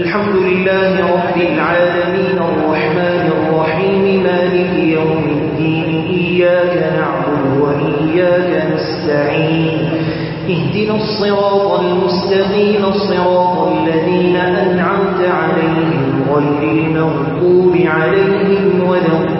الحمد لله رب العالمين الرحمن الرحيم مالك يوم الدين إياك نعبد وإياك نستعين اهدنا الصراط المستقيم الصراط الذين أنعمت عليهم غير المغضوب عليهم ولا الضالين.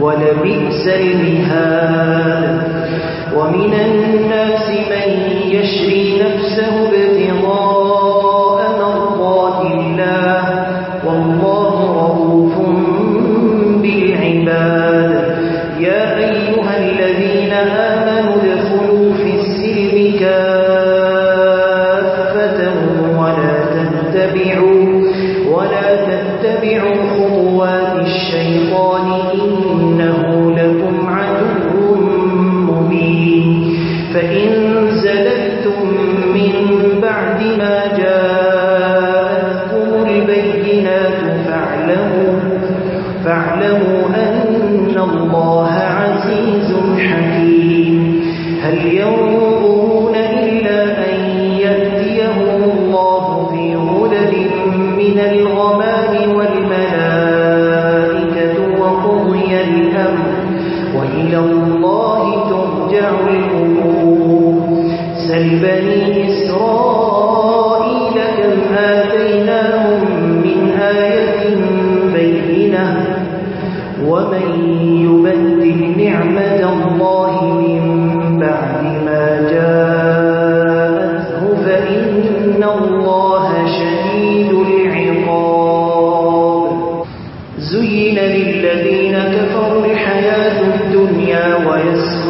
ولبئس المهاد. ومن الناس من يشري نفسه ابتغاء فاعلموا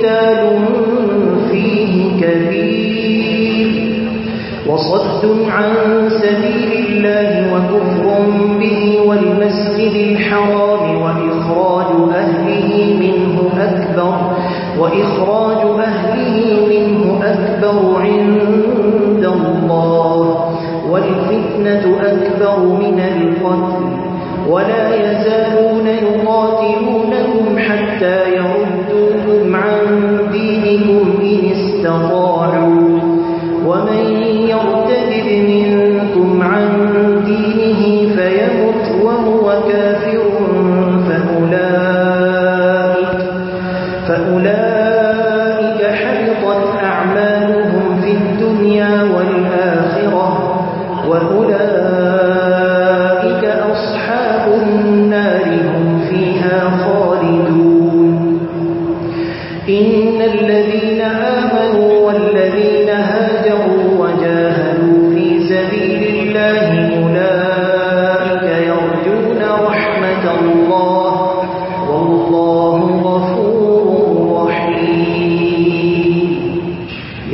قتال فيه كبير. وصد عن سبيل الله وكفر به والمسجد الحرام وإخراج أهله منه أكبر وإخراج أهله منه أكبر عند الله والفتنة أكبر من القتل. ولا يزالون يقاتلونهم حتى يرون لَطَاعٌ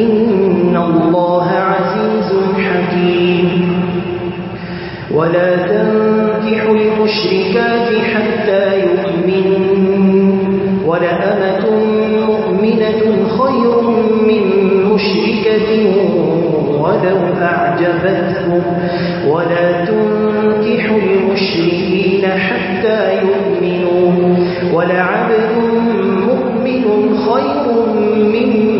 إن الله عزيز حكيم. ولا تنكح المشركات حتى يؤمنوا. ولأمة مؤمنة خير من مشركة ولو أعجبته ولا تنكح المشركين حتى يؤمنوا. ولعبد مؤمن خير من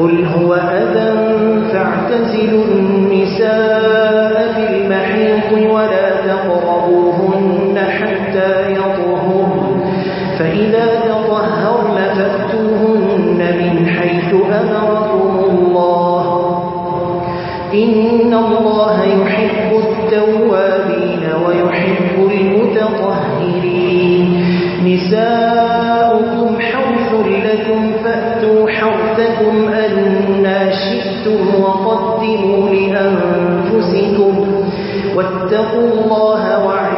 قل هو أذى فاعتزلوا النساء في المحيط ولا تقربوهن حتى يطهر فإذا تطهرن فأتوهن من حيث أمركم الله. إن الله يحب التوابين ويحب المتطهرين. نساء واتقوا الله وعلموا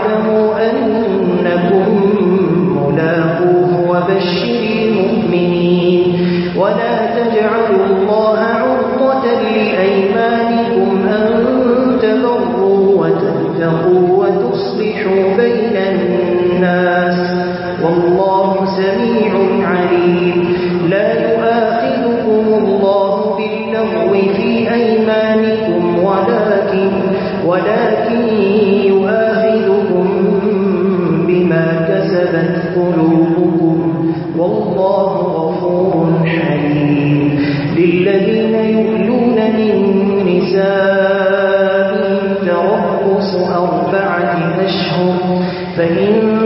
فإن